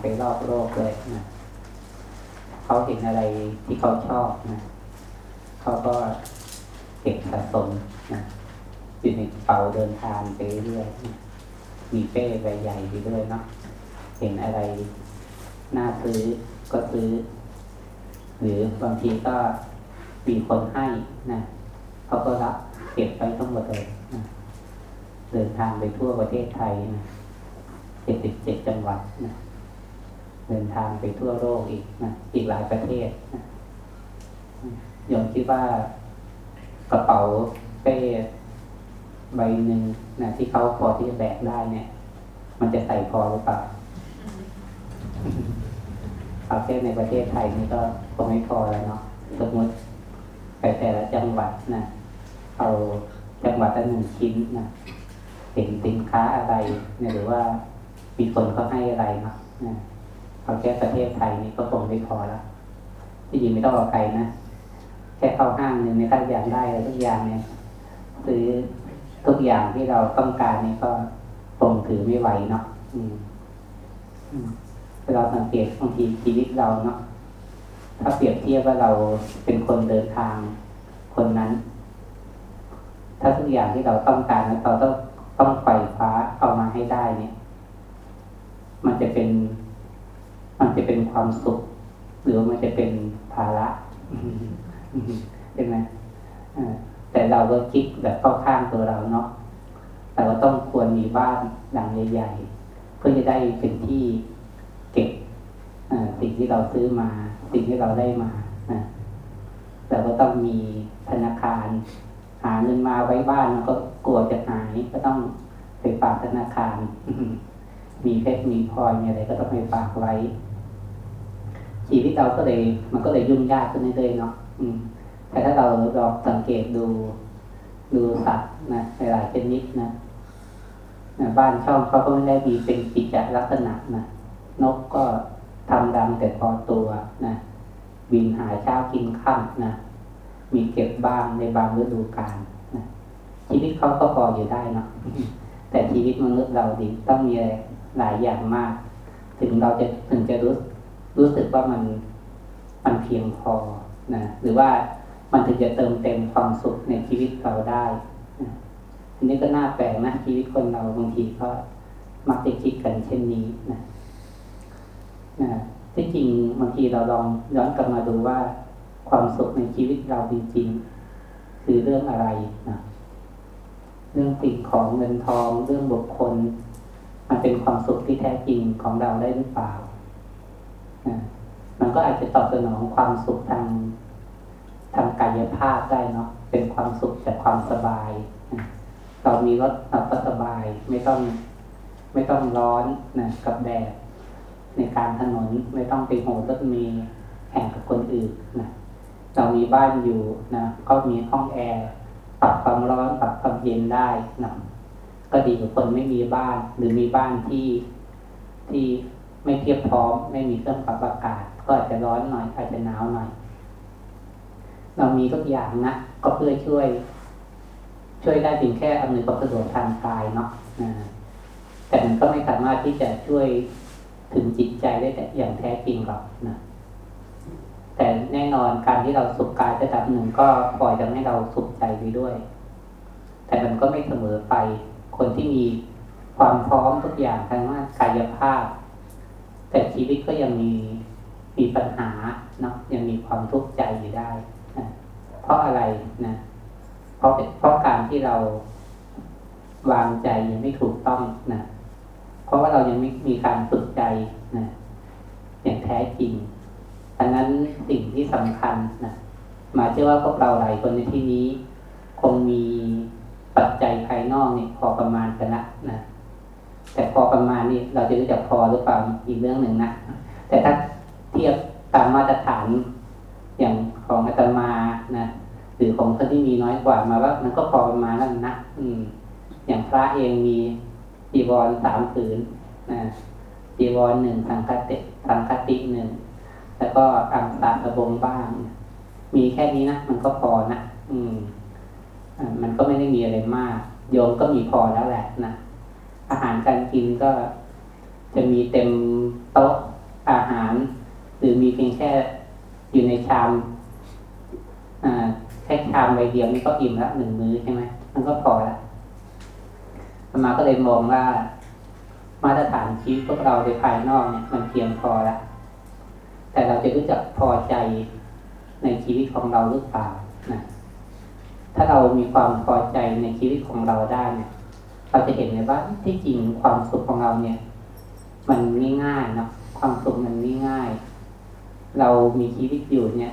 ไปรอบโลกเลยนะเขาเห็นอะไรที่เขาชอบนะเขาก็เก็บสะสมนะอยู่ในกระเป๋าเดินทางไปเรื่อยนะมีเป้ใบใหญ่ไปเรื่อยเนาะเห็นอะไรน่าซื้อก็ซื้อ หรือบางทีก็มีคนให้นะเขาก็รับเก็บไปทั้งหมดเลยนะเดินทางไปทั่วประเทศไทยนะเจ็ดสิบเจ็ดจังหวัดนะ เดินทางไปทั่วโลกอีกนะอีกหลายประเทศนะยมคิดว่ากระเป๋าเป้ใบหนึ่งนะที่เขาพอที่จะแบกได้เนี่ย มันจะใส่พอหรือเปล่าเอาแค่ในประเทศไทยนี่ก็คงไม่พอแล้วเนาะสมมติไปแต่ละจังหวัดนะเอาจังหวัดละหนึ่งชิ้นนะเห็นสินค้าอะไรเนี่ยหรือว่ามีคนเขาให้อะไรเนาะนะ เอาแค่ประเทศไทยนี่ก็คงไม่พอแล้วที่จริงไม่ต้องเอาไกลนะแค่เข้าห้างหนึ่งในถ้าอยากได้อะไรทุกอย่างเนี่ยซื้อทุกอย่างที่เราต้องการนี่ก็คงถือไม่ไหวเนาะอืมเราสังเกตบางทีชีวิตเราเนาะถ้าเปรียบเทียบว่าเราเป็นคนเดินทางคนนั้น ถ้าทุกอย่างที่เราต้องการแล้วเราต้องต้องไฟฟ้าเอามาให้ได้เนี่ย มันจะเป็น มันจะเป็นความสุข หรือมันจะเป็นภาระใช่ไหมแต่เราก็คิดแบบเข้าข้างตัวเราเนาะแต่ว่าต้องควรมีบ้านหลังใหญ่ ๆ เพื่อจะได้เป็นที่เก็บสิ่งที่เราซื้อมา สิ่งที่เราได้มาแต่ก็ต้องมีธนาคาร หาเงินมาไว้บ้านมันก็กลัวจะหายก็ต้องไปฝากธนาคาร มีเพชรมีพลอยมีอะไรก็ต้องไปฝากไว้ ชีวิตเราก็เลย มันก็เลยยุ่งยากขึ้นเรื่อยๆเนาะแต่ถ้าเราลองสังเกตดูดูสัตว์นะหลายชนิดนะบ้านช่องเขาก็ไม่ได้มีเป็นกิจลักษณะนะนกก็ทำรังแต่พอตัวนะบินหาเช้ากินข้ามนะมีเก็บบ้างในบางฤดูกาลนะชีวิตเขาก็พออยู่ได้เนาะแต่ชีวิตมนุษย์เราดีต้องมีหลายอย่างมาก ถึงเราจะถึงจะรู้ รู้สึกว่ามันมันเพียงพอนะหรือว่ามันถึงจะเติมเต็มความสุขในชีวิตเราได้อันนี้ก็น่าแปลกนะชีวิตคนเราบางทีก็มักจะคิดกันเช่นนี้นะนะที่จริงบางทีเราลองย้อนกลับมาดูว่าความสุขในชีวิตเราจริงๆ คือเรื่องอะไรนะเรื่องสิ่งของเงินทองเรื่องบุคคล มันเป็นความสุขที่แท้จริงของเราได้หรือเปล่า มันก็อาจจะตอบสนองความสุขทางทางกายภาพได้เนาะเป็นความสุขจากความสบายเรามีรถเราก็สบายไม่ต้องไม่ต้องร้อนนะกับแดดในการถนนไม่ต้องไปโหรถเมล์แข่งกับคนอื่นนะเรามีบ้านอยู่นะก็มีห้องแอร์ปรับความร้อนปรับความเย็นได้นะก็ดีกว่าคนไม่มีบ้าน หรือมีบ้านที่ที่ ไม่เพียบพร้อม ไม่มีเครื่องปรับอากาศ ก็อาจจะร้อนหน่อยอาจจะหนาวหน่อย เรามีทุกอย่างนะก็เพื่อช่วย ช่วยได้เพียงแค่อำนวยความสะดวกทางกายเนาะแต่มันก็ไม่สามารถที่จะช่วยถึงจิตใจได้แต่อย่างแท้จริงหรอกนะแต่แน่นอนการที่เราสุขกายระดับหนึ่งก็ปล่อยจะให้เราสุขใจไปด้วย แต่มันก็ไม่เสมอไปคนที่มีความพร้อมทุกอย่างทางด้านกายภาพ แต่ชีวิตก็ยังมีมีปัญหาเนาะยังมีความทุกข์ใจอยู่ได้นะเพราะอะไรนะเพราะเพราะการที่เราวางใจยังไม่ถูกต้องนะเพราะว่าเรายังไม่มีการฝึกใจนะอย่างแท้จริงดังนั้นสิ่งที่สำคัญนะมาเชื่อว่าพวกเราหลายคนในที่นี้ คงมีปัจจัยภายนอกเนี่ยพอประมาณกันละนะ แต่พอประมาณนี่เราจะรู้จักพอหรือเปล่าอีกเรื่องหนึ่งนะ แต่ถ้าเทียบตามมาตรฐานอย่างของอาตมานะหรือของคนที่มีน้อยกว่ามาว่ามันก็พอประมาณนั้นนะอืม อย่างพระเองมีจีวรสามผืนนะจีวรหนึ่งสังคติสังคติหนึ่งแล้วก็อังตาตะบงบ้าง มีแค่นี้นะมันก็พอนะอืมอมันก็ไม่ได้มีอะไรมาก โยมก็มีพอแล้วแหละนะ อาหารการกินก็จะมีเต็มโต๊ะอาหาร หรือมีเพียงแค่อยู่ในชามแค่ชามใบเดียวนี่ก็อิ่มแล้วหนึ่งมื้อใช่ไหมมันก็พอล้วอามาก็เลยมองว่ามาตรฐานชีวิตพวกเราในภายนอกเนี่ยมันเพียงพอล้วแต่เราจะรู้จักพอใจในชีวิตของเราหรือเปล่านะถ้าเรามีความพอใจในชีวิตของเราได้เนี่ย เราจะเห็นเลยว่าที่จริงความสุขของเราเนี่ย มันง่ายๆเนาะความสุขมันง่ายๆเรามีชีวิตอยู่เนี่ย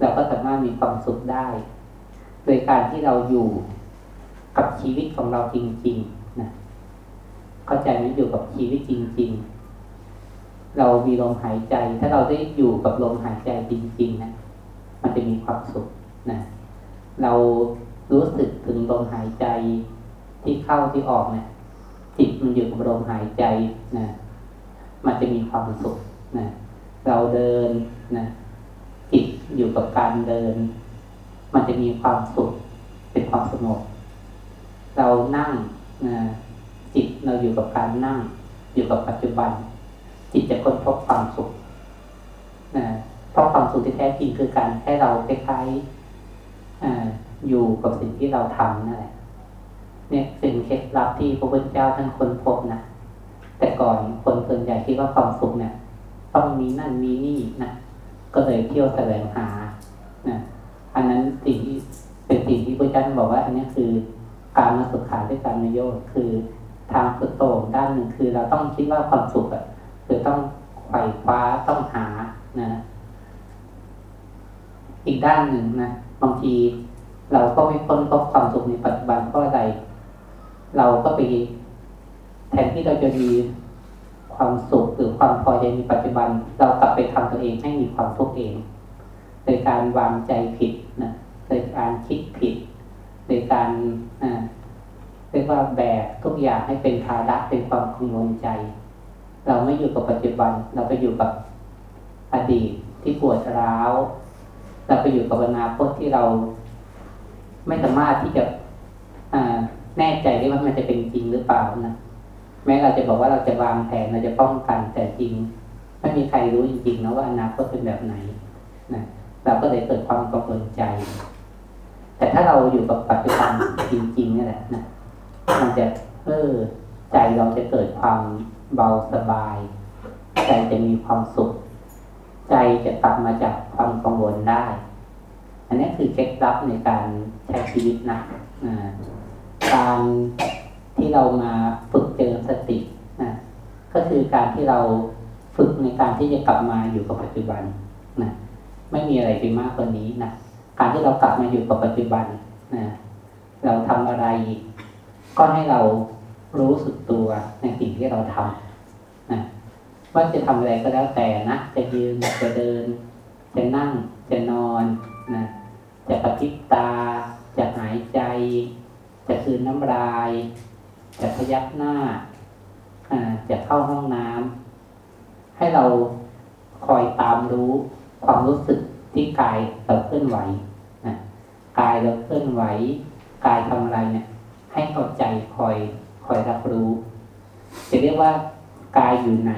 เราก็สามารถมีความสุขได้ โดยการที่เราอยู่กับชีวิตของเราจริงๆนะเข้าใจไหมอยู่กับชีวิตจริง ๆ เรามีลมหายใจ ถ้าเราได้อยู่กับลมหายใจจริงๆนะมันจะมีความสุขนะเรารู้สึกถึงลมหายใจ ที่เข้าที่ออกเนี่ยจิตมันอยู่กับลมหายใจนะมันจะมีความสุขนะเราเดินนะจิตอยู่กับการเดิน มันจะมีความสุขเป็นความสงบเรานั่งนะจิตเราอยู่กับการนั่ง อยู่กับปัจจุบัน จิตจะค้นพบความสุขนะเพราะความสุขที่แท้จริงคือการให้เราคล้ายๆอยู่กับสิ่งที่เราทำนั่นแหละ เนี่ยเป็นเคล็ดลับที่พระพุทธเจ้าท่านค้นพบนะแต่ก่อนคนส่วนใหญ่คิดว่าความสุขเนี่ยต้องมีนั่นมีนี่นะก็เลยเที่ยวแสวงหานะอันนั้นสิ่งที่เป็นสิ่งที่พระเจ้าบอกว่า อันนี้คือการมาสุขขาด้วยการมโยชน์คือทางสุดโต่งด้านหนึ่งคือ เราต้องคิดว่าความสุขอะคือต้องไขว่คว้าต้องหานะอีกด้านหนึ่งนะบางทีเราก็ไม่ค้นพบความสุขในปัจจุบันเพราะอะไร เราก็ไปแทนที่เราจะมีความสุขหรือความพอใจในปัจจุบัน เรากลับไปทำตัวเองให้มีความทุกข์เอง โดยการวางใจผิดนะโดยการคิดผิด โดยการเรียกว่าแบกทุกอย่างให้เป็นภาระเป็นความกังวลใจ เราไม่อยู่กับปัจจุบัน เราไปอยู่กับอดีตที่ปวดร้าว เราไปอยู่กับอนาคตที่เราไม่สามารถที่จะ แน่ใจได้ว่ามันจะเป็นจริงหรือเปล่านะแม้เราจะบอกว่าเราจะวางแผนเราจะป้องกันแต่จริง ไม่มีใครรู้จริงๆนะว่าอนาคตเป็นแบบไหนนะเราก็เลยเกิดความกังวลใจ แต่ถ้าเราอยู่กับปัจจุบันจริงๆนี่แหละนะมันจะเออใจเราจะเกิดความเบาสบาย ใจจะมีความสุข ใจจะตัดมาจากความกังวลได้ อันนี้คือเคล็ดลับในการใช้ชีวิตนะอ่า การที่เรามาฝึกเจริญสตินะก็คือการที่เราฝึกในการที่จะกลับมาอยู่กับปัจจุบันนะไม่มีอะไรไปมากกว่านี้นะการที่เรากลับมาอยู่กับปัจจุบันนะเราทำอะไร ก็ให้เรารู้สึกตัวในสิ่งที่เราทำนะว่าจะทำอะไรก็แล้วแต่นะจะยืนจะเดิน จะนั่งจะนอนนะจะกระพริบตา จะหายใจ จะคืนน้ำลาย จะพยักหน้าจะเข้าห้องน้ำให้เราคอยตามรู้ความรู้สึกที่กายเราเคลื่อนไหวนะกายเราเคลื่อนไหว กายทำอะไรเนี่ย ให้เข้าใจคอยคอยรับรู้ จะเรียกว่ากายอยู่ไหน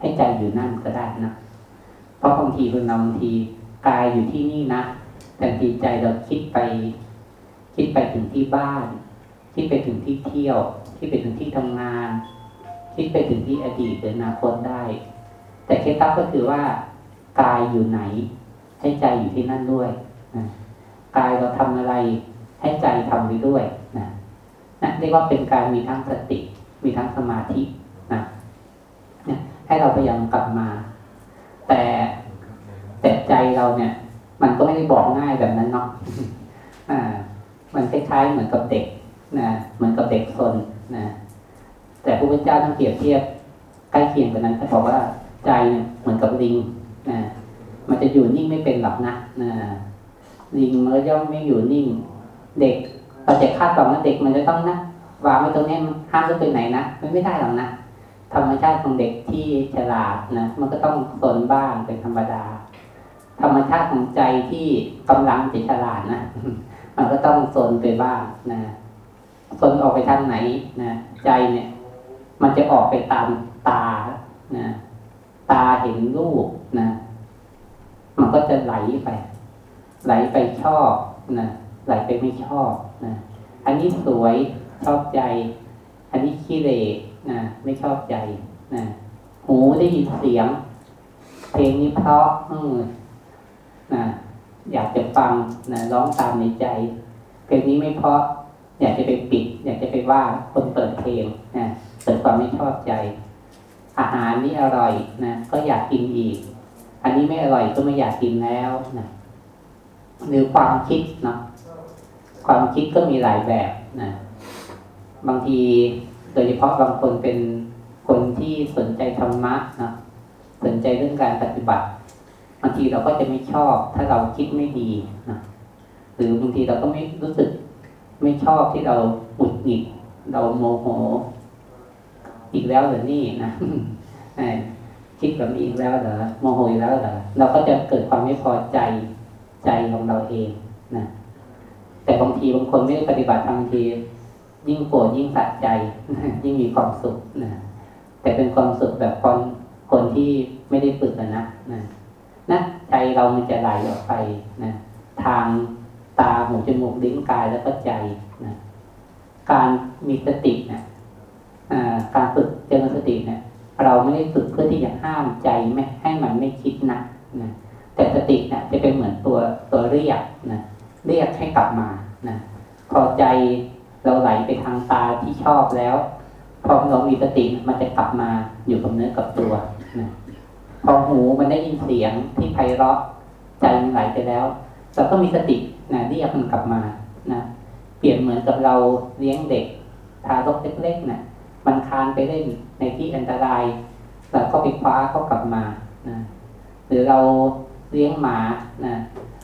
ให้ใจอยู่นั่นก็ได้นะเพราะบางทีคนนำบางทีกายอยู่ที่นี่นะแต่ทีใจเราคิดไป คิดไปถึงที่บ้าน คิดไปถึงที่เที่ยว คิดไปถึงที่ทำงาน คิดไปถึงที่อดีตหรืออนาคตได้ แต่เคล็ดลับก็คือว่ากายอยู่ไหน ให้ใจอยู่ที่นั่นด้วยนะกายเราทำอะไรให้ใจทำไปด้วยนะนะเรียกว่าเป็นการมีทั้งสติ มีทั้งสมาธินะนี่ยให้เราพยายามกลับมา แต่แต่ใจเราเนี่ย มันก็ไม่ได้บอกง่ายแบบนั้นเนาะอ่า มันคล้ายๆเหมือนกับเด็กนะเหมือนกับเด็กซนนะแต่พระพุทธเจ้าต้องเปรียบเทียบใกล้เคียงกันนั้นเขาบอกว่าใจเนี่ยเหมือนกับลิงนะมันจะอยู่นิ่งไม่เป็นหรอกนะนะลิงมันก็ย่อมไม่อยู่นิ่ง เด็กเราจะคาดหวังว่าเด็กมันจะต้องนะวางไว้ตรงนี้ห้ามจะไปไหนนะมันไม่ได้หรอกนะธรรมชาติของเด็กที่ฉลาดนะมันก็ต้องสนบ้างเป็นธรรมดา ธรรมชาติของใจที่กำลังจะฉลาดนะ มันก็ต้องสนไปบ้างนะสนออกไปทางไหนนะใจเนี่ย มันจะออกไปตามตานะตาเห็นรูปนะมันก็จะไหลไป ไหลไปชอบนะไหลไปไม่ชอบนะอันนี้สวยชอบใจ อันนี้ขี้เหร่นะไม่ชอบใจนะหูได้ยินเสียง เพลงนี้เพราะอืมนะ อยากจะฟังนะร้องตามในใจ เพลงนี้ไม่เพราะ อยากจะไปปิด อยากจะไปว่าคนเปิดเพลงนะเกิดความไม่ชอบใจ อาหารนี้อร่อยนะก็อยากกินอีก อันนี้ไม่อร่อยก็ไม่อยากกินแล้วนะหรือความคิดเนาะความคิดก็มีหลายแบบนะบางทีโดยเฉพาะบางคนเป็นคนที่สนใจธรรมะนะสนใจเรื่องการปฏิบัติ บางทีเราก็จะไม่ชอบ ถ้าเราคิดไม่ดีนะหรือบางทีเราก็ไม่รู้สึกไม่ชอบที่เราหงุดหงิดเราโมโห อีกแล้วหรือนี่นะคิดแบบนี้อีกแล้วเหรอโมโหอีกแล้วเหรอเราก็จะเกิดความไม่พอใจใจของเราเองนะแต่บางทีบางคนไม่ได้ปฏิบัติบางที ยิ่งโกรธยิ่งสัดใจ ยิ่งมีความสุขนะแต่เป็นความสุขแบบคนคนที่ไม่ได้ฝึกนะนะ นะใจเรามันจะไหลออกไปนะทางตาหูจมูกลิ้นกายแล้วก็ใจนะการมีสตินะการฝึกเจริญสติเนะี่ยเราไม่ได้ฝึกเพื่อที่จะห้ามใจไม่ให้มันไม่คิดนะนะแต่สติเนะี่ยจะเป็นเหมือนตัวตัวเรียกนะเรียกให้กลับมานะพอใจเราไหลไปทางตาที่ชอบแล้ว พอเรามีสติมันจะกลับมาอยู่กับเนื้อกับตัวนะ พอหูมันได้ยินเสียงที่ไพเราะใจมันไหลไปแล้วเราก็มีสตินะเรียกมันกลับมานะเปลี่ยนเหมือนกับเราเลี้ยงเด็ก ทารกเล็กๆนะมันคานไปเล่นในที่อันตรายเราก็ไปคว้าเขากลับมานะหรือเราเลี้ยงหมานะ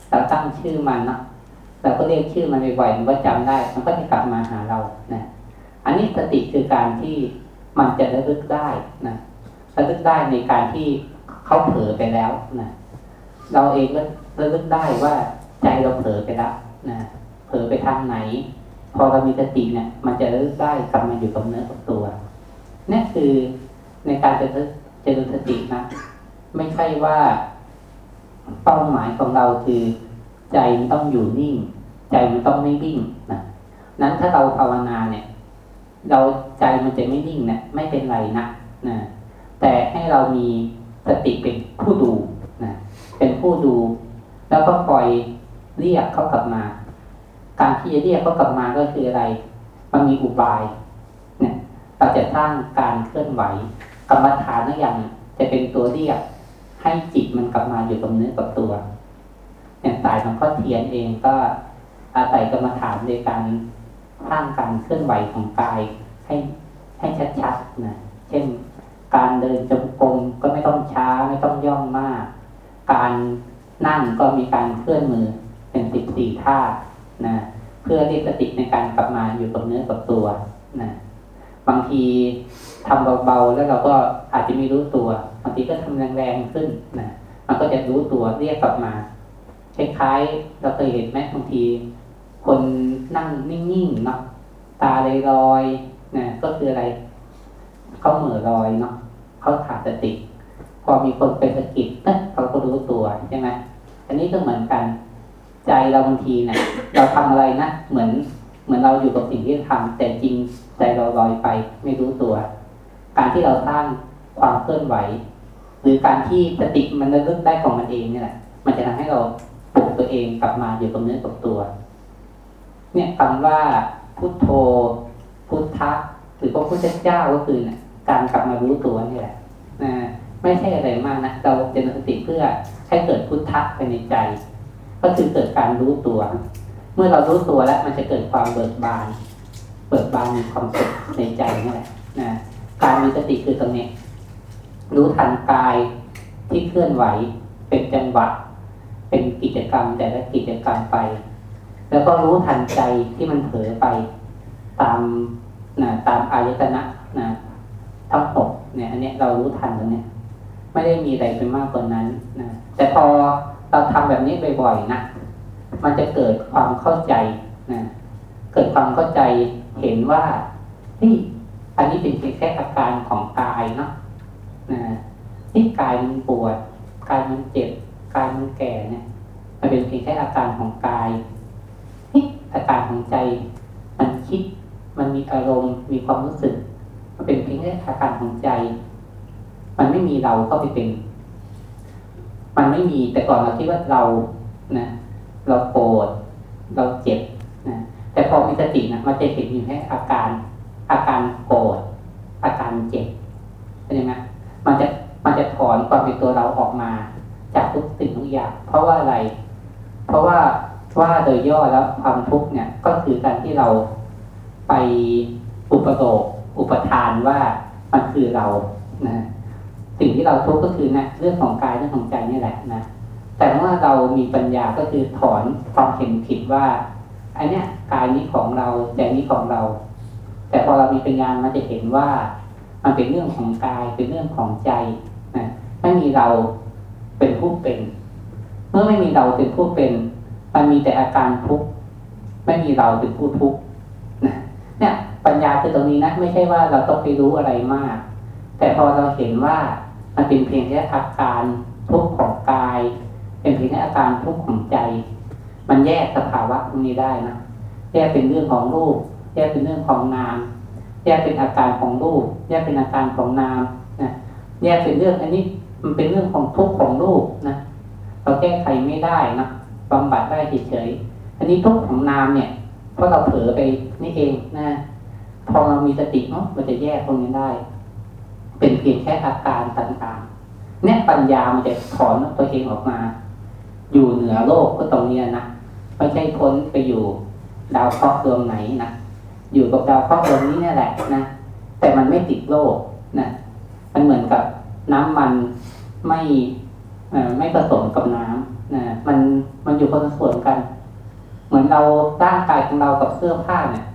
เราตั้งชื่อมันเนาะเราก็เรียกชื่อมันบ่อยๆมันก็จำได้ มันก็จะกลับมาหาเรานะอันนี้สติคือการที่มันจะระลึกได้นะระลึกได้ในการที่ เขาเผลอไปแล้วนะเราเองก็ระลึกได้ว่าใจเราเผลอไปแล้วนะเผลอไปทางไหน พอเรามีสติเนี่ย มันจะระลึกได้กลับมาอยู่กับเนื้อกับตัวนี่คือในการจะเจริญสตินะไม่ใช่ว่าเป้าหมายของเราคือใจมันต้องอยู่นิ่ง ใจมันต้องไม่วิ่งนะนั้นถ้าเราภาวนาเนี่ย เราใจมันจะไม่นิ่งเนะี่ยไม่เป็นไรนะนะแต่ให้เรามี สติเป็นผู้ดูนะเป็นผู้ดู แล้วก็คอยเรียกเขากลับมา การที่จะเรียกเขากลับมาก็คืออะไร มันมีอุบายเนี่ยเราจะสร้างการเคลื่อนไหวกรรมฐานนั่นอย่างจะเป็นตัวเรียกให้จิตมันกลับมาอยู่กับเนื้อกับตัวอย่างสายของข้อเทียนเองก็อาศัยกรรมฐานในการสร้างการเคลื่อนไหวของกายให้ให้ชัดๆนะเช่น การเดินจงกรมก็ไม่ต้องช้าไม่ต้องย่องมาก การนั่งก็มีการเคลื่อนมือเป็นสิบสี่ท่านะเพื่อเรียกสติในการกลับมาอยู่กับเนื้อกับตัวนะบางทีทำเบาๆแล้วเราก็อาจจะไม่รู้ตัวบางทีก็ทำแรงๆขึ้นนะมันก็จะรู้ตัวเรียกกลับมาคล้ายๆเราเคยเห็นไหมบางที คนนั่งนิ่งๆเนาะตาลอยลอยนะก็คืออะไร เขาเหม่อลอยเนาะเขาขาดสติ พอมีคนไปสะกิดเอ๊ะเขาก็รู้ตัวใช่ไหมอันนี้ก็เหมือนกัน ใจเราบางทีเนะี่ยเราทำอะไรนะเหมือนเหมือนเราอยู่กับสิ่งที่ทำแต่จริงใจเราลอยไปไม่รู้ตัว การที่เราสร้างความเคลื่อนไหว หรือการที่สติมันระลึกได้ของมันเองเนี่ยแหละมันจะทำให้เราปลุกตัวเองกลับมาอยู่กับเนื้อกับตัว เนี่ยคำว่าพุทโธพุทธะ หรือพระพุทธเจ้าก็คือนี่ยการกลับมารู้ตัวนี่แหละนะไม่ใช่อะไรมากนะเราเจริญสติเพื่อให้เกิดพุทธะภายในใจ ก็คือเกิดการรู้ตัว เมื่อเรารู้ตัวแล้วมันจะเกิดความเบิกบาน เบิกบานมีความสุขในใจนี่แหละนะการมีสติคือตรงนี้ รู้ทันกายที่เคลื่อนไหวเป็นจังหวะเป็นกิจกรรมแต่ละกิจกรรมไป แล้วก็รู้ทันใจที่มันเผลอไปตาม นะตามอายตนะนะทั้งหกเนี่ย อันเนี้ยเรารู้ทันตรงเนี้ยไม่ได้มีอะไรเป็นมากกว่านั้นนะแต่พอเราทำแบบนี้บ่อยๆนะมันจะเกิดความเข้าใจนะเกิดความเข้าใจเห็นว่าที่อันนี้เป็นเพียงแค่อาการของกายเนาะนะที่กายมันปวดกายมันเจ็บกายมันแก่เนี่ย มันเป็นเพียงแค่อาการของกายนี่อาการของใจมันคิด มันมีอารมณ์มีความรู้สึก มันเป็นเพียงแค่อาการของใจ มันไม่มีเราเข้าไปเป็น มันไม่มีแต่ก่อนเราคิดว่าเรานะ เราโกรธเราเจ็บนะแต่พอมีสตินะมันจะเห็นอยู่แค่อาการ อาการโกรธอาการเจ็บเป็นยังไงมันจะมันจะถอนความเป็นตัวเราออกมา จากทุกสิ่งทุกอย่างเพราะว่าอะไร เพราะว่าว่าโดยย่อแล้วความทุกข์เนี่ย ก็คือการที่เรา ไปอุปโลกอุปทานว่ามันคือเรานะสิ่งที่เราทุกข์ก็คือนะเรื่องของกายเรื่องของใจนี่แหละนะแต่เมื่อเรามีปัญญาก็คือถอนความเห็นผิดว่าอันเนี้ยกายนี้ของเราใจนี้ของเรา แต่พอเรามีปัญญามันจะเห็นว่า มันเป็นเรื่องของกายเป็นเรื่องของใจนะไม่มีเราเป็นผู้เป็น เมื่อไม่มีเราเป็นผู้เป็น มันมีแต่อาการทุกข์ไม่มีเราเป็นผู้ทุกข์ เนี่ยปัญญาคือตรงนี้นะไม่ใช่ว่าเราต้องไปรู้อะไรมาก แต่พอเราเห็นว่ามันเป็นเพียงแค่อาการทุกข์ของกาย เป็นเพียงแค่อาการทุกข์ของใจ มันแยกสภาวะตรงนี้ได้นะแยกเป็นเรื่องของรูป แยกเป็นเรื่องของนาม แยกเป็นอาการของรูป แยกเป็นอาการของนามนะแยกเป็นเรื่องอันนี้มันเป็นเรื่องของทุกข์ของรูปนะเราแก้ไขไม่ได้นะบำบัดได้เฉยๆอันนี้ทุกข์ของนามเนี่ย ราะเราเผลอไปนี่เองนะพอเรามีสติเนาะมันจะแยกตรงนี้ได้ เป็นเพียงแค่อาการต่างๆเนี่ยปัญญามันจะถอนตัวเองออกมา อยู่เหนือโลกก็ตรงนี้นะไม่ใช่พ้นไปอยู่ดาวเคราะห์ดวงไหนนะอยู่กับดาวเคราะห์ดวงนี้นี่แหละนะแต่มันไม่ติดโลกนะมันเหมือนกับน้ำมันไม่ไม่ผสมกับน้ำนะมันมันอยู่คนละส่วนกัน เหมือนเราร่างกายของเรากับเสื้อผ้าเนี่ย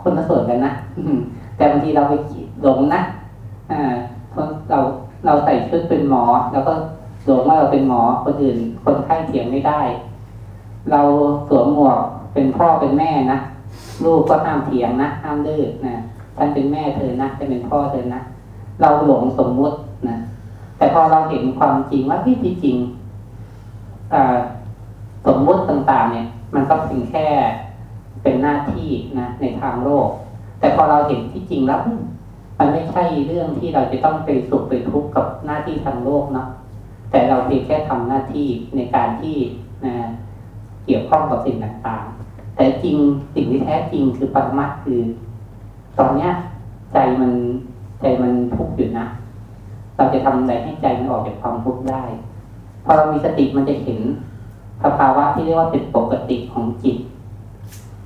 คนละส่วนกันนะแต่บางทีเราไปหลงนะอ่าเราเราใส่ชุดเป็นหมอ แล้วก็หลงว่าเราเป็นหมอคนอื่น คนไข้เถียงไม่ได้ เราสวมหมวกเป็นพ่อเป็นแม่นะลูกก็ห้ามเถียงนะห้ามดื้อนะฉันเป็นแม่เธอนะฉันเป็นพ่อเธอนะเราหลงสมมุตินะแต่พอเราเห็นความจริงว่าที่จริงสมมุติต่างๆเนี่ย มันก็เพียงแค่เป็นหน้าที่นะในทางโลก แต่พอเราเห็นที่จริงแล้วมันไม่ใช่เรื่องที่เราจะต้องไปสุขไปทุกข์กับหน้าที่ทางโลกเนาะแต่เราเพียงแค่ทำหน้าที่ในการที่นะเกี่ยวข้องกับสิ่งต่างๆ แต่จริงสิ่งที่แท้จริงคือปรมัตคือ ตอนเนี้ยใจมันใจมันทุกข์อยู่นะ เราจะทำอะไรให้ใจมันออกจากความทุกข์ได้ พอเรามีสติมันจะเห็นสภาวะที่เรียกว่าเป็นปกติของจิต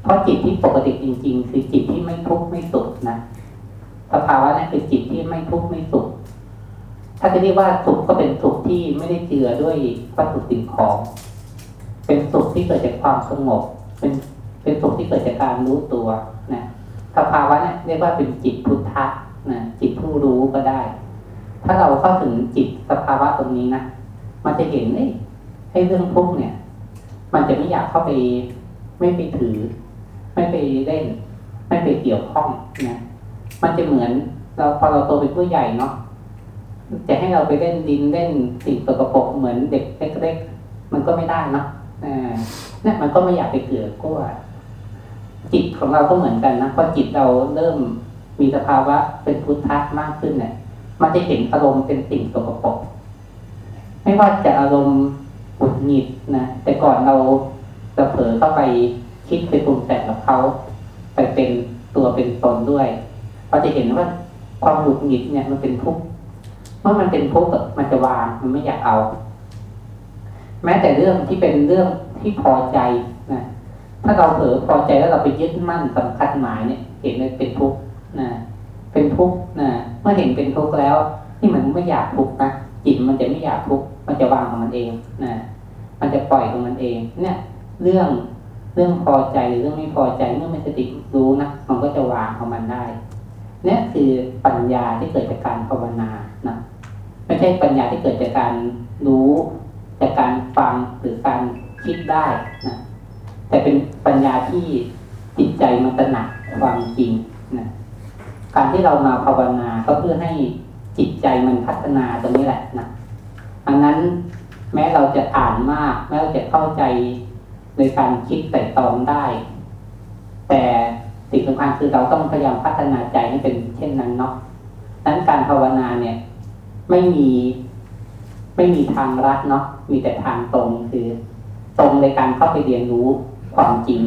เพราะจิตที่ปกติจริง ๆ คือจิตที่ไม่ทุกข์ไม่สุขนะสภาวะนั้นคือจิตที่ไม่ทุกข์ไม่สุข ถ้าจะเรียกว่าสุขก็เป็นสุขที่ไม่ได้เจือด้วยวัตถุสิ่งของ เป็นสุขที่เกิดจากความสงบ เป็นเป็นสุขที่เกิดจากการรู้ตัวนะสภาวะนี้เรียกว่าเป็นจิตพุทธะนะจิตผู้รู้ก็ได้ ถ้าเราเข้าถึงจิตสภาวะตรงนี้นะมันจะเห็นเอ้ให้เรื่องทุกข์เนี่ย มันจะไม่อยากเข้าไปไม่ไปถือ ไม่ไปเล่น ไม่ไปเกี่ยวข้องนะมันจะเหมือนเราพอเราโตเป็นผู้ใหญ่เนาะจะให้เราไปเล่นดินเล่นสิ่งสกปรกเหมือนเด็กเล็กๆมันก็ไม่ได้เนาะอ่าเนี่ยมันก็ไม่อยากไปเกือกลัวจิตของเราก็เหมือนกันนะพอจิตเราเริ่มมีสภาวะเป็นพุทธะมากขึ้นเนี่ย มันจะเห็นอารมณ์เป็นสิ่งสกปรกไม่ว่าจะอารมณ์หุดหงิดนะแต่ก่อนเราจะเผลอเข้าไป คิดไปปรุงแต่งกับเขา ไปเป็นตัวเป็นตนด้วย เราจะเห็นว่าความหงุดหงิดเนี่ยมันเป็นทุกข์เมื่อมันเป็นทุกข์มันจะวางมันไม่อยากเอา แม้แต่เรื่องที่เป็นเรื่องที่พอใจนะถ้าเราเผลอพอใจแล้วเราไปยึดมั่นสำคัญหมายเนี่ย เห็นเลยเป็นทุกข์นะเป็นทุกข์นะเมื่อเห็นเป็นทุกข์แล้วที่มันไม่อยากทุกข์นะจิตมันจะไม่อยากทุกข์มันจะวางของมันเองนะมันจะปล่อยของมันเอง เนี่ย เรื่อง เรื่องพอใจหรือเรื่องไม่พอใจเมื่อมีสติรู้นะมันก็จะวางของมันได้เนี่ยคือปัญญาที่เกิดจากการภาวนานะไม่ใช่ปัญญาที่เกิดจากการรู้จากการฟังหรือการคิดได้นะแต่เป็นปัญญาที่จิตใจมันตระหนักความจริงนะการที่เรามาภาวนาก็เพื่อให้จิตใจมันพัฒนาตรงนี้แหละนะอันนั้นแม้เราจะอ่านมาก แม้เราจะเข้าใจ โดยการคิดแต่ตองได้ แต่สิ่งสำคัญคือเราต้องพยายามพัฒนาใจให้เป็นเช่นนั้นเนาะนั้นการภาวนาเนี่ย ไม่มีไม่มีทางรัดเนาะมีแต่ทางตรงคือ ตรงในการเข้าไปเรียนรู้ความจริง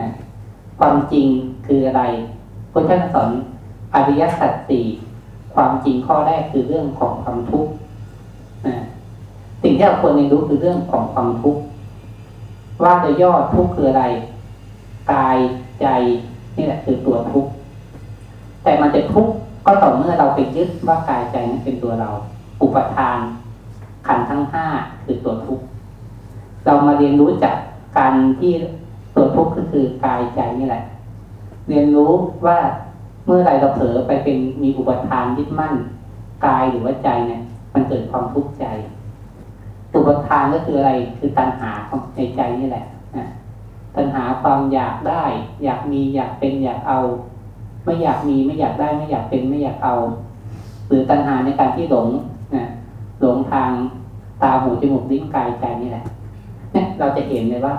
นะความจริงคืออะไรพุทธเจ้าสอนอริยสัจสี่ความจริงข้อแรกคือเรื่องของความทุกข์นะสิ่งที่เราควรเรียนรู้คือเรื่องของความทุกข์ ว่าโดยย่อทุกคืออะไร กายใจนี่แหละคือตัวทุกแต่มันจะทุกก็ต่อเมื่อเราไปยึดว่ากายใจนั้นเป็นตัวเรา อุปทานขันทั้งห้าคือตัวทุกเรามาเรียนรู้จากการที่ตัวทุกข์ก็คือกายใจนี่แหละ เรียนรู้ว่าเมื่อไรเราเผลอไปเป็นมีอุปทานยึดมั่น กายหรือว่าใจเนี่ย มันเกิดความทุกข์ใจ อุปทานก็คืออะไรคือตัณหาในใจนี่แหละนะตัณหาความอยากได้ อยากมีอยากเป็นอยากเอา ไม่อยากมีไม่อยากได้ไม่อยากเป็นไม่อยากเอา หรือตัณหาในการที่หลงนะหลงทางตาหูจมูกลิ้นกายใจนี่แหละเนี่ยเราจะเห็นเลยว่า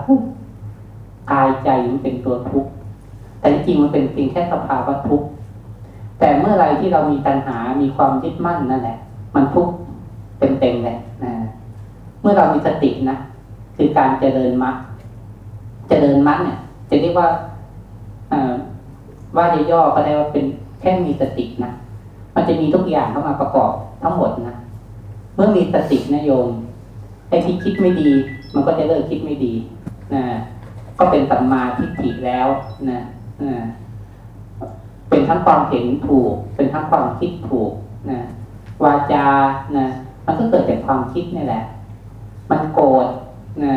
กายใจมันเป็นตัวทุกข์แต่จริงมันเป็นเพียงแค่สภาวะทุกข์แต่เมื่อไรที่เรามีตัณหา มีความยึดมั่นนั่นแหละ มันทุกข์เต็มๆเลยนะ เมื่อเรามีสตินะคือการเจริญมรรคเจริญมรรคเนี่ย จะเรียกว่าว่าย่อๆก็ได้ว่าเป็นแค่มีสตินะมันจะมีทุกอย่างเข้ามาประกอบทั้งหมดนะเมื่อมีสตินะโยมไอ้ที่คิดไม่ดี มันก็จะเลิกคิดไม่ดีนะก็เป็นสัมมาทิฏฐิแล้วนะเป็นทั้งความเห็นถูก เป็นทั้งความคิดถูกนะวาจานะมันก็เกิดจากความคิดนี่แหละ มันโกรธนะ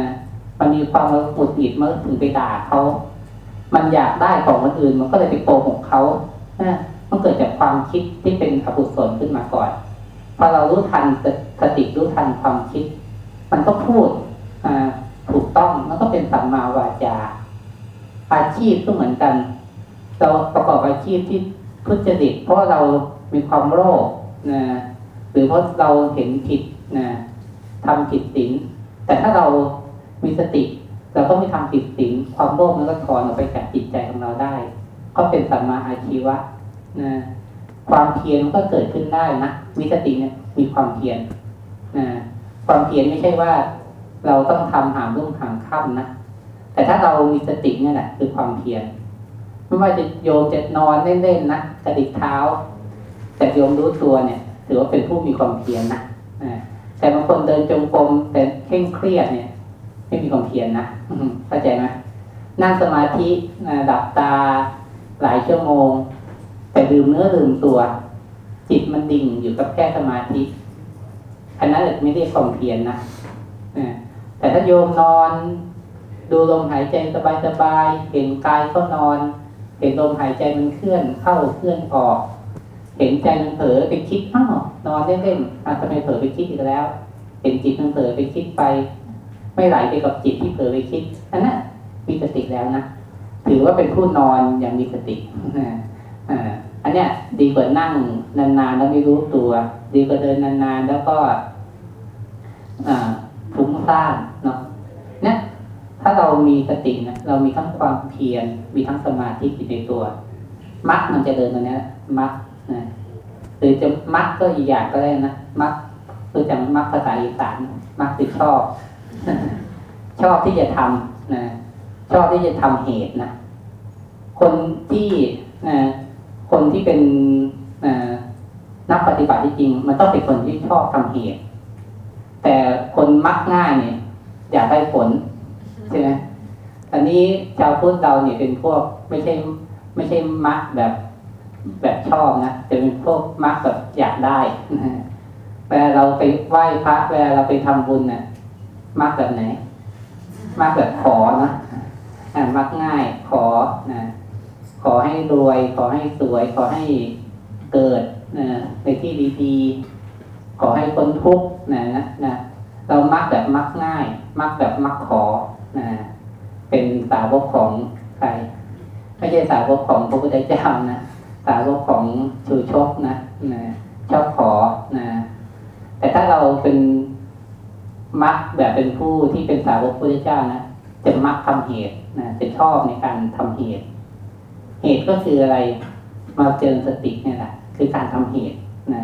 มันมีความหงุดหงิดมันถึงไปด่าเขามันอยากได้ของคนอื่น มันก็เลยไปโกหกเขานะมันเกิดจากความคิดที่เป็นอกุศลขึ้นมาก่อนพอเรารู้ทันสติรู้ทันความคิด มันก็พูดถูกต้องมันก็เป็นสัมมาวาจา อาชีพก็เหมือนกัน เราประกอบอาชีพที่พุทธจิตเพราะเรามีความโลภนะหรือเพราะเราเห็นผิดนะ ทำผิดศีลแต่ถ้าเรามีสติ เราก็ไม่ทำผิดศีลความโลภมันก็ถอนออกไปจากจิตใจของเราได้ ก็เป็นสัมมาอาชีวะนะความเพียรมันก็เกิดขึ้นได้นะมีสติเนี่ยมีความเพียรนะความเพียรไม่ใช่ว่าเราต้องทำหามรุ่งหามค่ำนะแต่ถ้าเรามีสติเนี่ยแหละคือความเพียรไม่ว่าจะโยมจะนอนเล่นๆนะกระดิกเท้า แต่โยมรู้ตัวเนี่ย ถือว่าเป็นผู้มีความเพียรนะ แต่บางคนเดินจงกรมแต่เคร่งเครียดเนี่ย ไม่มีความเพียรนะเข้าใจไหมนั่งสมาธิดับตาหลายชั่วโมง แต่ลืมเนื้อลืมตัว จิตมันดิ่งอยู่กับแค่สมาธิอันนั้นไม่ได้ความเพียรนะแต่ถ้าโยมนอน ดูลมหายใจสบายๆเห็นกายเขานอน เห็นลมหายใจมันเคลื่อนเข้าเคลื่อนออก เห็นใจมันเผลอไปคิดอ้าวนอนเล่นๆอาทำไมเผลอไปคิดอีกแล้ว เห็นจิตมันเผลอไปคิดไป ไม่ไหลไปกับจิตที่เผลอไปคิดอันนั้นมีสติแล้วนะถือว่าเป็นผู้นอนอย่างมีสติอันเนี้ยดีกว่านั่งนานๆแล้วไม่รู้ตัว ดีกว่าเดินนานๆแล้วก็ฟุ้งซ่านเนาะเนี่ยถ้าเรามีสตินะเรามีทั้งความเพียรมีทั้งสมาธิอยู่ในตัวมัดมันจะเดินตรงนี้มัด นะหรือจะมัดก็อีกอย่างก็ได้นะมัดคือจะมัดภาษาอีสานมัดคือชอบ ชอบที่จะทำนะชอบที่จะทำเหตุนะคนที่นะคนที่เป็นนักปฏิบัติที่จริง มันต้องเป็นคนที่ชอบทำเหตุ แต่คนมักง่ายเนี่ย อยากได้ผลใช่ไหมอันนี้ชาวพุทธเราเนี่ยเป็นพวกไม่ใช่ไม่ใช่มักแบบ แบบชอบนะจะเป็นพวกมักแบบอยากได้เวลาเราไปไหว้พระเวลาเราไปทำบุญเนี่ยมักแบบไหน มักแบบขอนะอ่ามักง่ายขอนะขอให้รวย ขอให้สวย ขอให้เกิดนะในที่ดีๆขอให้คนทุกข์นะนะนะเรามักแบบมักง่าย มักแบบมักขอนะเป็นสาวกของใครไม่ใช่สาวกของพระพุทธเจ้านะ สาวกของชูชกนะนะชอบขอนะแต่ถ้าเราเป็นมักแบบเป็นผู้ที่เป็นสาวกพระพุทธเจ้านะจะมักทำเหตุนะจะชอบในการทำเหตุ เหตุก็คืออะไรมาเจริญสติเนี่ยแหละคือการทำเหตุนะ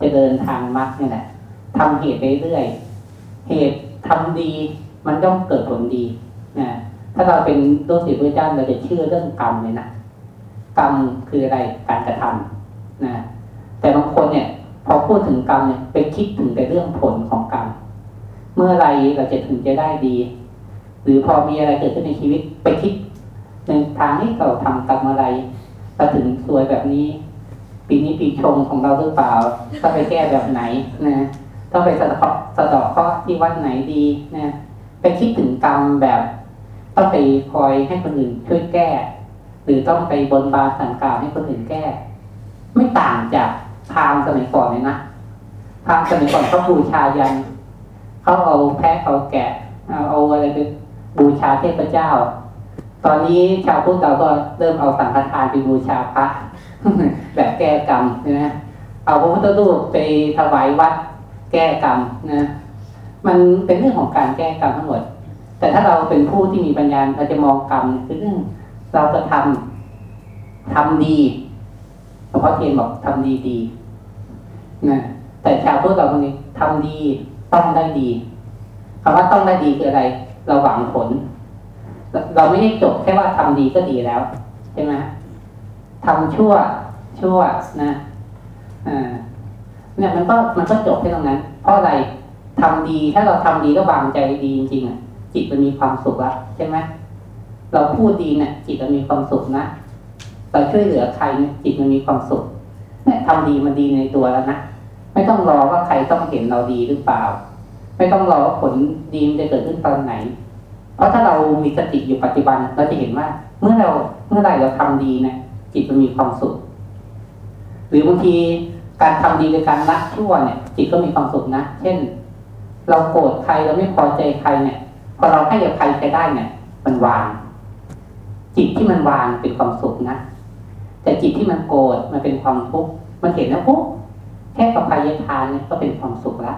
จะเดินทางมักเนี่ยแหละทำเหตุเรื่อยเหตุทำดีมันต้องเกิดผลดีนะถ้าเราเป็นลูกศิษย์พระเจ้าเราจะเชื่อเรื่องกรรมเลยนะ กรรมคืออะไรการกระทำนะแต่บางคนเนี่ย พอพูดถึงกรรมเนี่ยไปคิดถึงแต่เรื่องผลของกรรมเมื่อไรเราจะถึงจะได้ดี หรือพอมีอะไรเกิดขึ้นในชีวิตไปคิดในทางที่เราทำกรรมอะไรเราถึงสวยแบบนี้ ปีนี้ปีชงของเราหรือเปล่าต้องไปแก้แบบไหนนะต้องไปสะดาะสะดาะข้อที่วัดไหนดีนะไปคิดถึงกรรมแบบ ต้องไปคอยให้คนอื่นช่วยแก้ หรือต้องไปบนบานสังกล่าวให้คนอื่นแก้ ไม่ต่างจากพราหมณ์สมัยก่อนเลยนะพราหมณ์สมัยก่อนเขาบูชายันเขาเอาแพะเอาแกะเอาเอาอะไรไปบูชาเทพเจ้า ตอนนี้ชาวพุทธเราก็เริ่มเอาสังฆทานไปบูชาพระแบบแก้กรรมใช่ไหมเอาพระพุทธรูปไปถวายวัดแก้กรรมนะมันเป็นเรื่องของการแก้กรรมทั้งหมด แต่ถ้าเราเป็นผู้ที่มีปัญญาเราจะมองกรรมคือเรื่อง เราจะทำทำดีหลวงพ่อเทียนบอกทำดีดีนะแต่ชาวพุทธเราคนนี้ทำดีต้องได้ดีคำว่าต้องได้ดีคืออะไร เราหวังผล เราไม่ได้จบแค่ว่าทำดีก็ดีแล้วใช่ไหมทำชั่วชั่วนะอ่าเนี่ยมันก็มันก็จบแค่ตรงนั้น เพราะอะไรทำดีถ้าเราทำดีแล้ววางใจดีจริงๆอะจิตมันมีความสุขแล้วใช่ไหม เราพูดดีเนี่ยจิตมันมีความสุขนะเราช่วยเหลือใครเนี่ยจิตมันมีความสุขเนี่ยทำดีมันดีในตัวแล้วนะไม่ต้องรอว่าใครต้องเห็นเราดีหรือเปล่า ไม่ต้องรอว่าผลดีมันจะเกิดขึ้นตอนไหน เพราะถ้าเรามีสติอยู่ปัจจุบันเราจะเห็นว่า เมื่อเราเมื่อไรเราทำดีเนี่ยจิตมันมีความสุข หรือบางทีการทำดีโดยการละชั่วเนี่ย จิตก็มีความสุขนะเช่น เราโกรธใครเราไม่พอใจใครเนี่ยพอเราให้อภัยใครได้เนี่ย มันวาง จิตที่มันวางเป็นความสุขนะ แต่จิตที่มันโกรธมันเป็นความทุกข์มันเห็นแล้วปุ๊บแค่กับภัยทานเนี่ยก็เป็นความสุขละ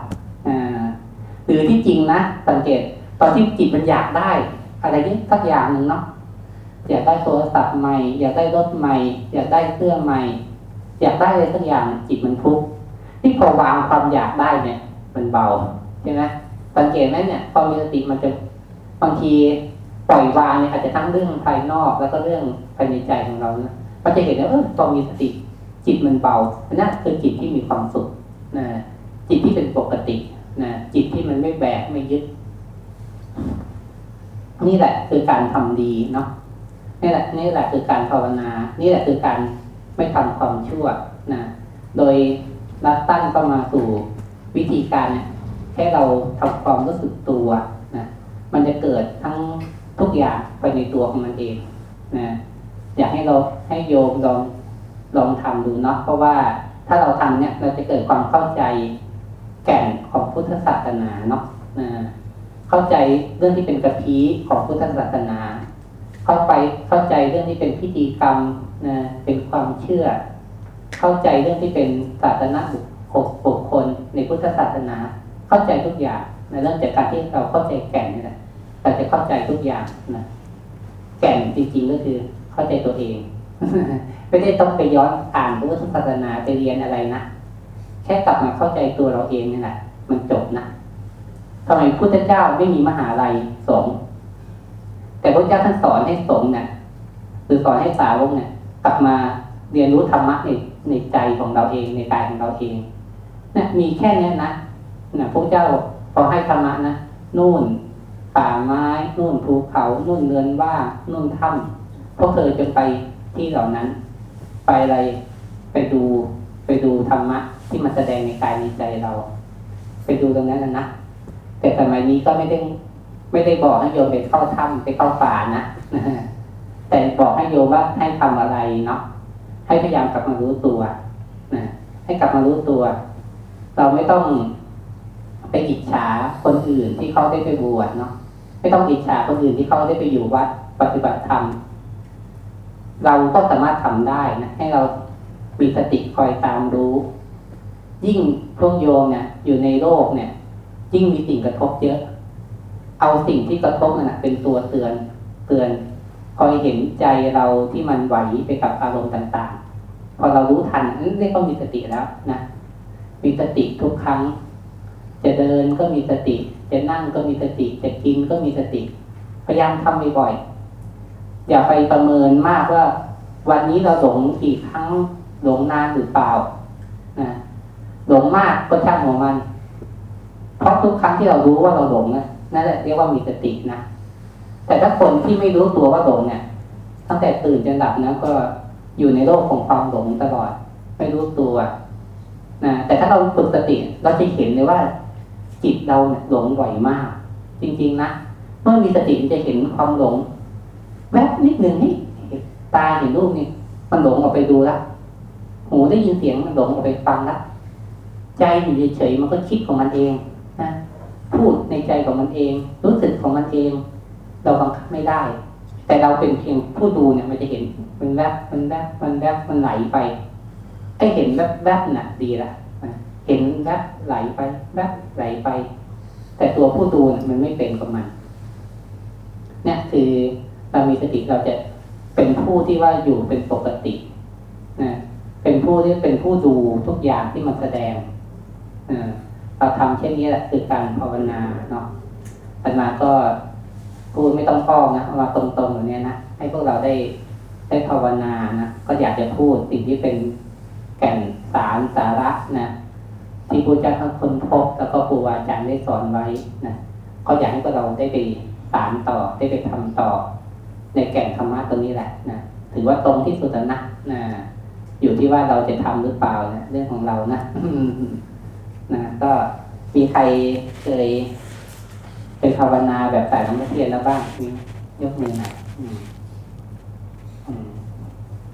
อ่าหรือที่จริงนะสังเกตตอนที่จิตมันอยากได้ อะไรนี่สักอย่างหนึ่งเนาะอยากได้โทรศัพท์ใหม่ อยากได้รถใหม่ อยากได้เครื่อใหม่ อยากได้อะไรสักอย่างจิตมันทุกข์ที่พอวางความอยากได้เนี่ย มันเบาใช่ไหมสังเกตไหมเนี่ยพอมีสติมันจะบางที ปล่อยวางเนี่ยอาจจะทั้งเรื่องภายนอกแล้วก็เรื่องภายในใจของเรานะมันจะเห็นว่าเออพอนมีสติจิตมันเบานั่นคือจิตที่มีความสุขนะจิตที่เป็นปกตินะจิตที่มันไม่แบกไม่ยึด นี่แหละคือการทำดีเนาะนี่แหละนี่แหละคือการภาวนา นี่แหละคือการไม่ทำความชั่วนะโดยรัดตั้นก็มาสู่วิธีการเนี่ยแค่เราทำความรู้สึกตัวนะมันจะเกิดทั้ง ทุกอย่างไปในตัวของมันเองนะอยากให้เราให้โยมลองลองทำดูเนาะเพราะว่าถ้าเราทำเนี่ยเราจะเกิดความเข้าใจแก่นของพุทธศาสนาเนาะนะเข้าใจเรื่องที่เป็นกะทิของพุทธศาสนา เข้าไปเข้าใจเรื่องที่เป็นพิธีกรรมนะเป็นความเชื่อ เข้าใจเรื่องที่เป็นศาสนาบุคคลในพุทธศาสนา เข้าใจทุกอย่างในเรื่องจากการที่เราเข้าใจแก่นนี่แหละ เราจะเข้าใจทุกอย่างนะแก่นจริงๆก็คือเข้าใจตัวเอง ไม่ได้ต้องไปย้อนอ่านพุทธศาสนาไปเรียนอะไรนะแค่กลับมาเข้าใจตัวเราเองนี่แหละมันจบนะทำไมพุทธเจ้าไม่มีมหาลัยสงฆ์แต่พระเจ้าท่านสอนให้สงฆ์เนี่ยหรือสอนให้สาวกเนี่ย กลับมาเรียนรู้ธรรมะในในใจของเราเองในกายของเราเองนี่มีแค่เนี้ยนะนะพระเจ้าพอให้ธรรมะนะนู่น ป่าไม้นู่นภูเขานู่นเรือนว่านู่นถ้ำพวกเธอจะไปที่เหล่านั้น ไปอะไรไปดูไปดูธรรมะที่มันแสดงในกายในใจเรา ไปดูตรงนั้นนะนะแต่สมัยนี้ก็ไม่ได้ไม่ได้บอกให้โยมไปเข้าถ้ำไปเข้าป่านะแต่บอกให้โยมว่าให้ทำอะไรเนาะให้พยายามกลับมารู้ตัวนะให้กลับมารู้ตัว เราไม่ต้องไปอิจฉาคนอื่นที่เขาได้ไปบวชเนาะ ไม่ต้องอิจฉาคนอื่นที่เขาได้ไปอยู่วัดปฏิบัติธรรม เราก็สามารถทำได้นะให้เรามีสติคอยตามรู้ ยิ่งพวกโยมเนี่ยอยู่ในโลกเนี่ย ยิ่งมีสิ่งกระทบเยอะ เอาสิ่งที่กระทบนั่นเป็นตัวเตือนเตือนคอยเห็นใจเราที่มันไหวไปกับอารมณ์ต่างๆ พอเรารู้ทันนั่นเรียกว่ามีสติแล้วนะมีสติทุกครั้ง จะเดินก็มีสติ จะนั่งก็มีสติจะกินก็มีสติ พยายามทำบ่อยๆอย่าไปประเมินมากว่า วันนี้เราหลงกี่ครั้งหลงนานหรือเปล่านะหลงมากก็ช่างหัวมัน เพราะทุกครั้งที่เรารู้ว่าเราหลงนะนั่นแหละเรียกว่ามีสตินะแต่ถ้าคนที่ไม่รู้ตัวว่าหลงเนี่ยตั้งแต่ตื่นจนหลับนะก็อยู่ในโลกของความหลงตลอด ไม่รู้ตัวนะแต่ถ้าเราฝึกสติเราจะเห็นเลยว่า จิตเราหลงบ่อยมาก จริงๆนะเมื่อมีสติจะเห็นความหลง แวบนิดหนึ่งให้ตาเห็นรูปนี่มันหลงออกไปดูละหูได้ยินเสียงมันหลงออกไปฟังละใจอยู่เฉยๆมันก็คิดของมันเองนะพูดในใจของมันเอง รู้สึกของมันเอง เราบังคับไม่ได้ แต่เราเป็นเพียงผู้ดูเนี่ยมันจะเห็นมันแวบมันแวบมันแวบมันไหลไปไอ้เห็นแวบแวบน่ะดีละ เห็นแวบไหลไปแวบไหลไป แต่ตัวผู้ดูมันไม่เป็นกับมันเนี่ยคือเรามีสติเราจะเป็นผู้ที่ว่าอยู่เป็นปกตินะเป็นผู้ที่เป็นผู้ดูทุกอย่างที่มันแสดงเราทำเช่นนี้แหละคือการภาวนาเนาะอามาก็พูดไม่ต้องฟ้องนะมาตรงๆอย่างนี้นะให้พวกเราได้ได้ภาวนานะก็อยากจะพูดสิ่งที่เป็นแก่นสารสาระนะ ที่พระเจ้าทั้งคนพบแล้วก็ครูอาจารย์ได้สอนไว้นะก็อยากให้พวกเราได้ไปสารต่อได้ไปทำต่อ ในแก่นธรรมะตรงนี้แหละนะถือว่าตรงที่สุดนะนะอยู่ที่ว่าเราจะทำหรือเปล่านะเรื่องของเรานะนะก็มีใครเคยเป็นภาวนาแบบสายของนักเรียนแล้วบ้างมียกมือหน่อย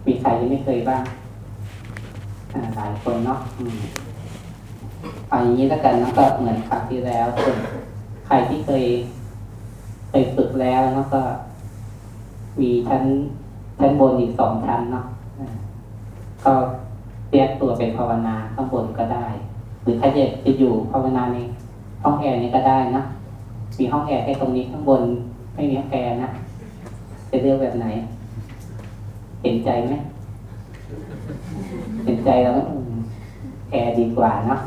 มีใครยังไม่เคยบ้างหลายคนเนาะ เอาอย่างนี้แล้วกันนะก็เหมือนครั้งที่แล้วใครที่เคยเคยฝึกแล้วแล้วก็ มีชั้นชั้นบนอีกสองชั้นเนาะก็เรียกตัวเป็นภาวนาข้างบนก็ได้ หรือใครจะจะอยู่ภาวนาในห้องแอร์นี้ก็ได้นะมีห้องแอร์แค่ตรงนี้ข้างบนไม่มีแอร์นะจะเลือกแบบไหน เห็นใจไหมเห็นใจแล้ว แอร์ดีกว่าเนาะ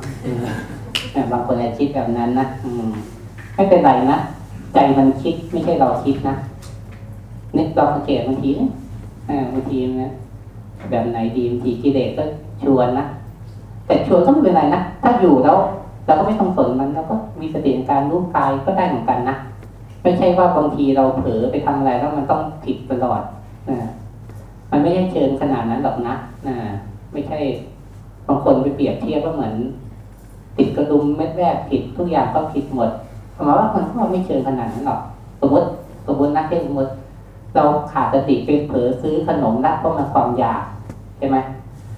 บางคนอาจคิดแบบนั้นนะไม่เป็นไรนะใจมันคิดไม่ใช่เราคิดนะนึกเราสังเกตบางทีบางทีนะแบบไหนดีบางทีกิเลสก็ชวนนะแต่ชวนก็ไม่เป็นไรนะถ้าอยู่แล้วเราก็ไม่ต้องสนมันแล้วก็มีสติในการรู้กายก็ได้เหมือนกันนะไม่ใช่ว่าบางทีเราเผลอไปทำอะไรแล้วมันต้องผิดตลอดนะมันไม่ใช่เชิงขนาดนั้นหรอกนะนะไม่ใช่ บางคนไปเปรียบเทียบว่าเหมือน ติดกระดุมเม็ดแรกผิดทุกอย่างก็ผิดหมดหมายว่ามันก็ไม่เชิงขนาดนั้นหรอกสมมติสมมตินักเทศสมมติเราขาดสติไปเผลอซื้อขนมรักเพราะมันความอยากใช่ไหม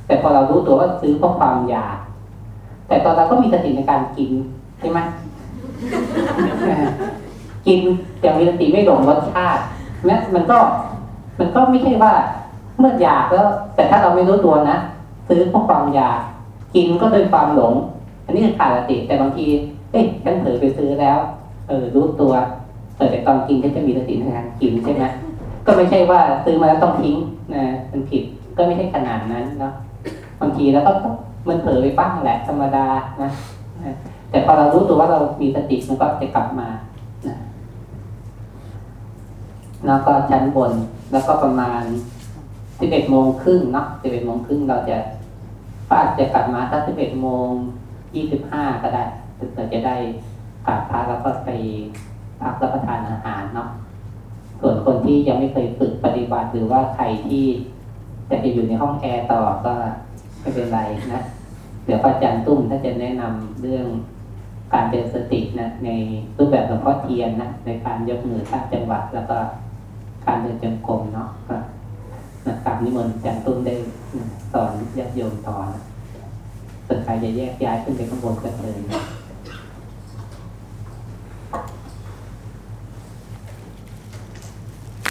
แต่พอเรารู้ตัวว่าซื้อเพราะความอยาก แต่ตอนเราก็มีสติในการกินใช่ไหมกินแต่มีสติไม่หลงรสชาตินี่ยมันก็ มันก็ไม่ใช่ว่าเมื่ออยากแล้ว แต่ถ้าเราไม่รู้ตัวนะ ซื้อเพราะความอยากกินก็โดยความหลง อันนี้คือขาดสติแต่บางที เอ๊ะฉันเผลอไปซื้อแล้ว เออรู้ตัวเออแต่ตอนกินฉันจะมีสติในการกินใช่ไหมก็ไม่ใช่ว่าซื้อมาแล้วต้องทิ้งนะมันผิดก็ไม่ใช่ขนาดนั้นเนาะบางทีแล้วก็มันเผลอไปบ้างแหละธรรมดานะแต่พอเรารู้ตัวว่าเรามีสติมันก็จะกลับมานะแล้วก็ชั้นบนแล้วก็ประมาณ สิบเอ็ดโมงครึ่งเนาะสิบเอ็ดโมงครึ่งเราจะก็อาจจะกลับมาสักสิบเอ็ดโมงยี่สิบห้าก็ได้เราจะได้กลับพักแล้วก็ไปพักรับประทานอาหารเนาะส่วนคนที่ยังไม่เคยฝึกปฏิบัติหรือว่าใครที่จะไปอยู่ในห้องแอร์ต่อก็ไม่เป็นไรนะเดี๋ยวอาจารย์ตุ้มถ้าจะแนะนำเรื่องการเจริญสตินะในรูปแบบหลวงพ่อเทียนนะในการยกมือสร้างจังหวะแล้วก็การเดินจงกรมเนาะ นะกรามนิมนต์อาจารย์ตุ้มได้สอนญาติโยมต่อนะส่วนใครจะแยกย้ายขึ้นไปข้างบนกันเลย